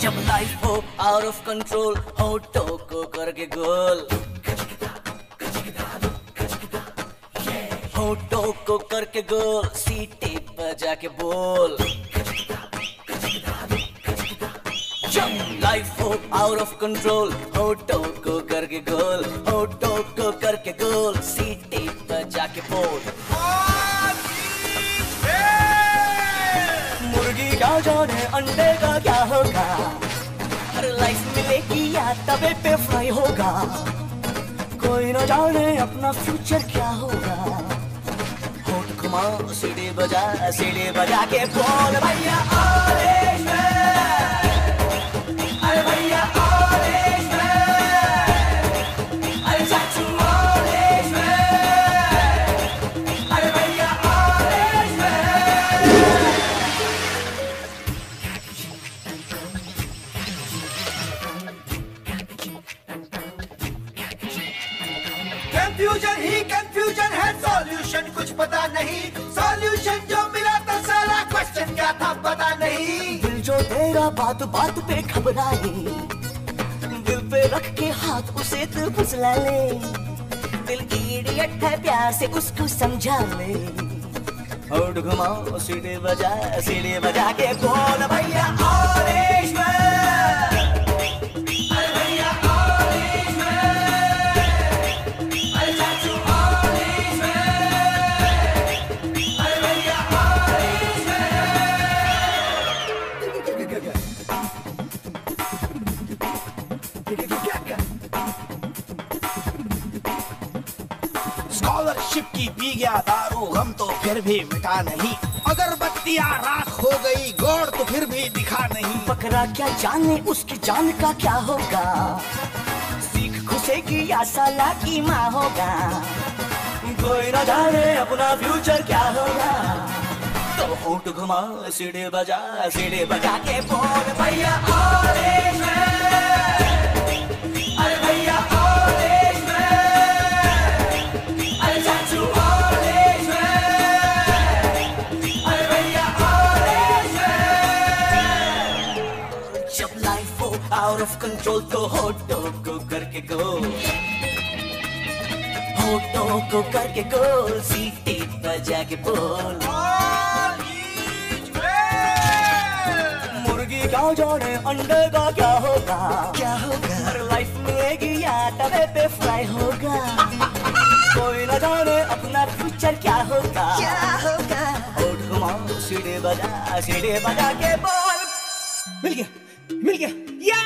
जब लाइफ हो out of control हो तो को करके गोल। होटो को करके गोल, सीटी बजा के बोल। जब लाइफ हो आउट ऑफ़ कंट्रोल होठों को करके गोल होठों को करके गोल. सीटे बजा के बोल. मुर्गी क्या जाने अंडे का क्या होगा? हर लाइफ मिलेगी, या तवे पे फ्राई होगा? कोई न जाने अपना फ्यूचर क्या होगा? होठ घुमा सीढ़ी बजा सीढ़ी बजा के बोल, भैया कंफ्यूजन ही कंफ्यूजन है सॉल्यूशन कुछ पता नहीं। सॉल्यूशन जो मिला तो सारा क्वेश्चन क्या था पता नहीं। दिल जो तेरा बात बात पे घबराए, दिल पे रख के हाथ उसे तू फुसला ले। दिल इडियट है प्यार से उसको समझा ले। होठ घुमाओ सीढ़ी बजा सीढ़ी बजा के बोल, भैया स्कॉलरशिप की पी गया दारू, हम तो फिर भी मिटा नहीं। अगर बत्तियाँ राख हो गई, गौर तो फिर भी दिखा नहीं। बकरा क्या जाने, उसकी जान का क्या होगा? सीख घुसेगी या साला की माँ होगा? कोई न जाने अपना फ्यूचर क्या होगा? तो होठ घुमा, सीढ़े बजा सीढ़े बजा के बोल, भैया आउट ऑफ़ कंट्रोल तो होटो को करके गो होटो को करके गोल सीटी बजा के बोल मुर्गी क्या जाने अंडे का क्या होगा? क्या होगा? लाइफ मिलेगी या तवे पे फ्राई होगा। कोई न जाने अपना फ्यूचर क्या होगा। क्या होगा? होठ घुमाओ सीढ़ी बजा सीढ़ी बजा के बोल मिल गया मिल गया। या